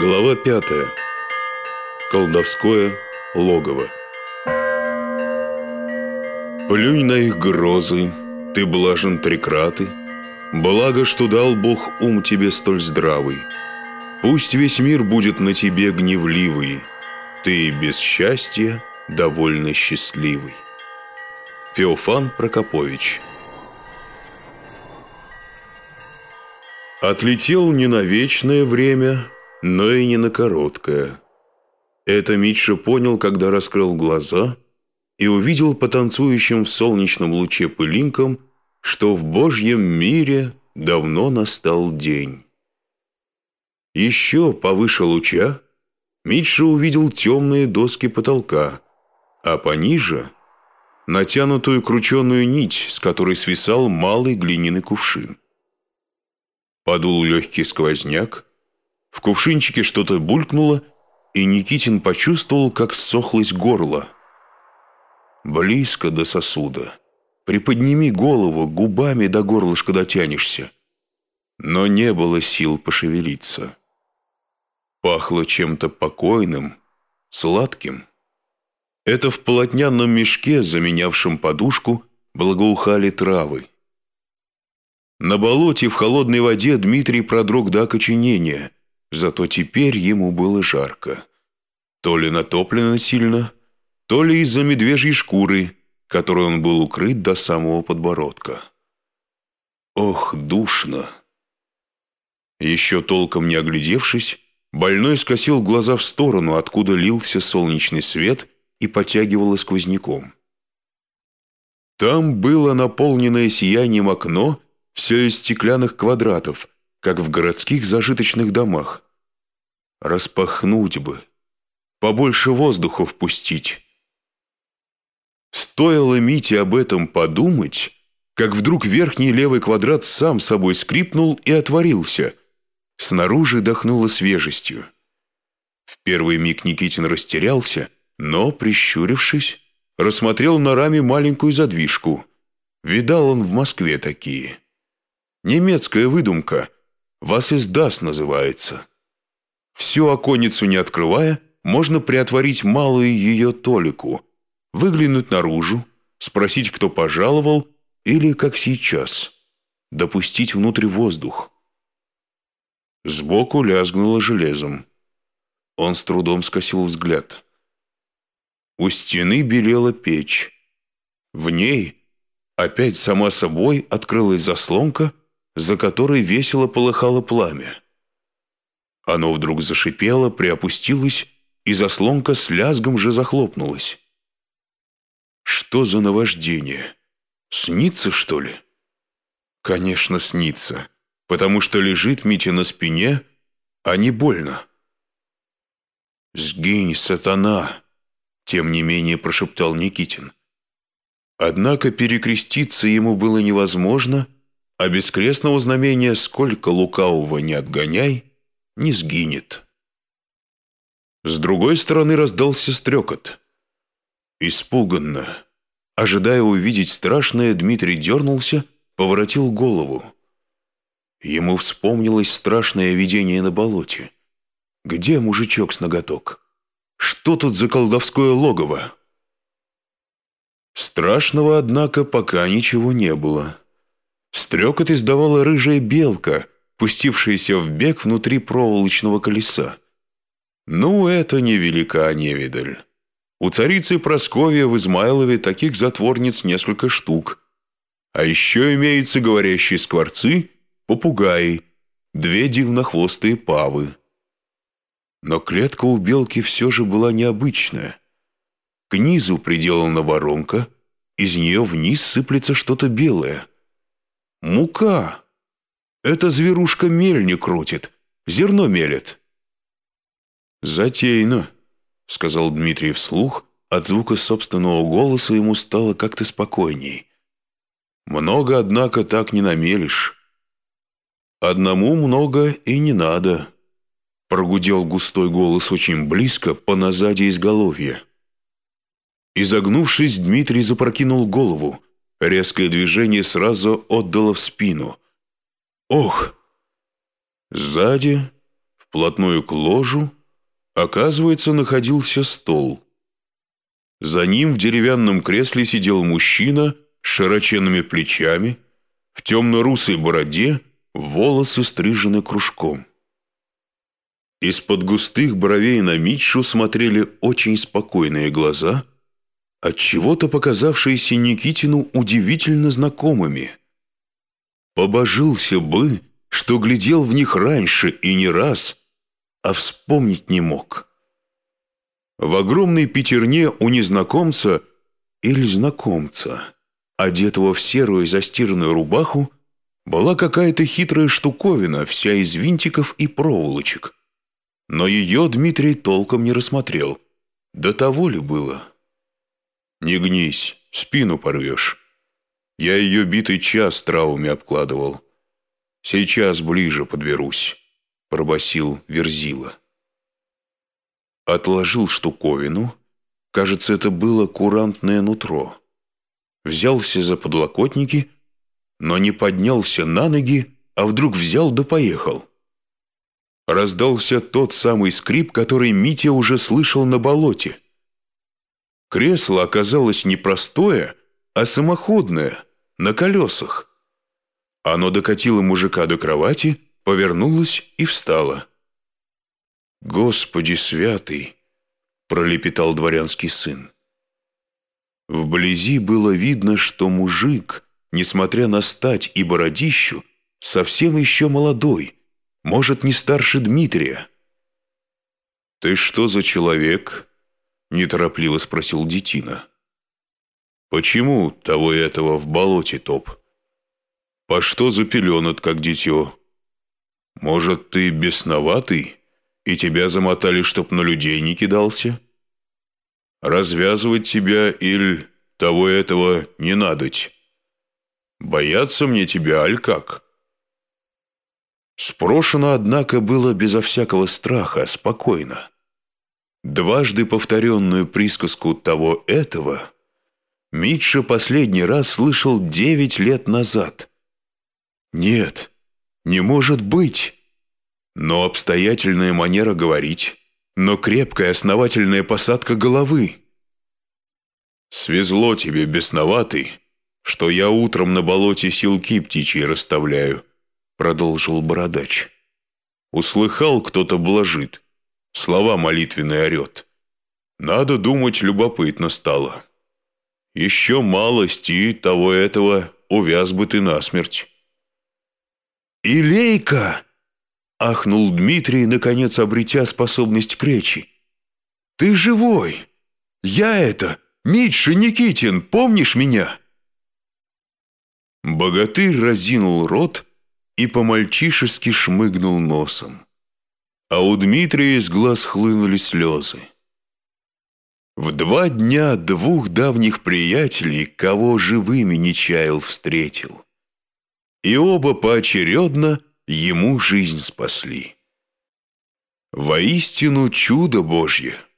Глава пятая. Колдовское логово. Плюнь на их грозы, ты блажен трекраты, Благо, что дал Бог ум тебе столь здравый. Пусть весь мир будет на тебе гневливый, Ты без счастья довольно счастливый. Феофан Прокопович Отлетел не на вечное время, но и не на короткое. Это Митша понял, когда раскрыл глаза и увидел по танцующим в солнечном луче пылинкам, что в Божьем мире давно настал день. Еще повыше луча Митша увидел темные доски потолка, а пониже — натянутую крученую нить, с которой свисал малый глиняный кувшин. Подул легкий сквозняк, в кувшинчике что-то булькнуло, и Никитин почувствовал, как ссохлось горло. Близко до сосуда. Приподними голову, губами до горлышка дотянешься. Но не было сил пошевелиться. Пахло чем-то покойным, сладким. Это в полотняном мешке, заменявшем подушку, благоухали травы. На болоте в холодной воде Дмитрий продрог до окоченения, зато теперь ему было жарко. То ли натоплено сильно, то ли из-за медвежьей шкуры, которой он был укрыт до самого подбородка. Ох, душно! Еще толком не оглядевшись, больной скосил глаза в сторону, откуда лился солнечный свет и потягивало сквозняком. Там было наполненное сиянием окно все из стеклянных квадратов, как в городских зажиточных домах. Распахнуть бы, побольше воздуха впустить. Стоило Мите об этом подумать, как вдруг верхний левый квадрат сам собой скрипнул и отворился. Снаружи дохнуло свежестью. В первый миг Никитин растерялся, но, прищурившись, рассмотрел на раме маленькую задвижку. Видал он в Москве такие. Немецкая выдумка. Вас издаст называется. Всю оконницу не открывая, можно приотворить малую ее толику, выглянуть наружу, спросить, кто пожаловал, или, как сейчас, допустить внутрь воздух. Сбоку лязгнуло железом. Он с трудом скосил взгляд. У стены белела печь. В ней опять сама собой открылась заслонка, за которой весело полыхало пламя. Оно вдруг зашипело, приопустилось, и заслонка с лязгом же захлопнулась. Что за наваждение? Снится, что ли? Конечно, снится, потому что лежит Митя на спине, а не больно. «Сгинь, сатана!» — тем не менее прошептал Никитин. Однако перекреститься ему было невозможно — а без крестного знамения сколько лукавого не отгоняй, не сгинет. С другой стороны раздался стрекот. Испуганно, ожидая увидеть страшное, Дмитрий дернулся, поворотил голову. Ему вспомнилось страшное видение на болоте. Где мужичок с ноготок? Что тут за колдовское логово? Страшного, однако, пока ничего не было. Стрекот издавала рыжая белка, пустившаяся в бег внутри проволочного колеса. Ну, это невелика невидаль. У царицы Просковья в Измайлове таких затворниц несколько штук. А еще имеются говорящие скворцы, попугаи, две дивнохвостые павы. Но клетка у белки все же была необычная. К низу приделана воронка, из нее вниз сыплется что-то белое — Мука. Эта зверушка мельни крутит, зерно мелет. Затейно, сказал Дмитрий вслух, от звука собственного голоса ему стало как-то спокойней. Много, однако, так не намелишь. Одному много и не надо. Прогудел густой голос очень близко, по назаде изголовья. Изогнувшись, Дмитрий запрокинул голову. Резкое движение сразу отдало в спину. «Ох!» Сзади, вплотную к ложу, оказывается, находился стол. За ним в деревянном кресле сидел мужчина с широченными плечами, в темно-русой бороде, волосы стрижены кружком. Из-под густых бровей на Митшу смотрели очень спокойные глаза, от чего то показавшиеся Никитину удивительно знакомыми. Побожился бы, что глядел в них раньше и не раз, а вспомнить не мог. В огромной пятерне у незнакомца или знакомца, одетого в серую застиранную рубаху, была какая-то хитрая штуковина, вся из винтиков и проволочек. Но ее Дмитрий толком не рассмотрел. До того ли было? «Не гнись, спину порвешь. Я ее битый час травами обкладывал. Сейчас ближе подберусь», — пробасил Верзила. Отложил штуковину. Кажется, это было курантное нутро. Взялся за подлокотники, но не поднялся на ноги, а вдруг взял да поехал. Раздался тот самый скрип, который Митя уже слышал на болоте. Кресло оказалось не простое, а самоходное, на колесах. Оно докатило мужика до кровати, повернулось и встало. «Господи святый!» — пролепетал дворянский сын. Вблизи было видно, что мужик, несмотря на стать и бородищу, совсем еще молодой, может, не старше Дмитрия. «Ты что за человек?» — неторопливо спросил Детина. «Почему того и этого в болоте топ? По что запеленат, как дитё? Может, ты бесноватый?» и тебя замотали, чтоб на людей не кидался? Развязывать тебя или того этого не надоть? Бояться мне тебя, аль как?» Спрошено, однако, было безо всякого страха, спокойно. Дважды повторенную присказку того этого Митша последний раз слышал девять лет назад. «Нет, не может быть!» но обстоятельная манера говорить, но крепкая основательная посадка головы. «Свезло тебе, бесноватый, что я утром на болоте силки птичьи расставляю», — продолжил бородач. Услыхал, кто-то блажит, слова молитвенные орет. Надо думать, любопытно стало. Еще малость и того этого увяз бы ты насмерть. «Илейка!» Ахнул Дмитрий, наконец обретя способность к речи. «Ты живой! Я это, Митша Никитин, помнишь меня?» Богатырь разинул рот и по-мальчишески шмыгнул носом. А у Дмитрия из глаз хлынули слезы. В два дня двух давних приятелей, кого живыми не чаял, встретил. И оба поочередно — ему жизнь спасли. Воистину чудо Божье —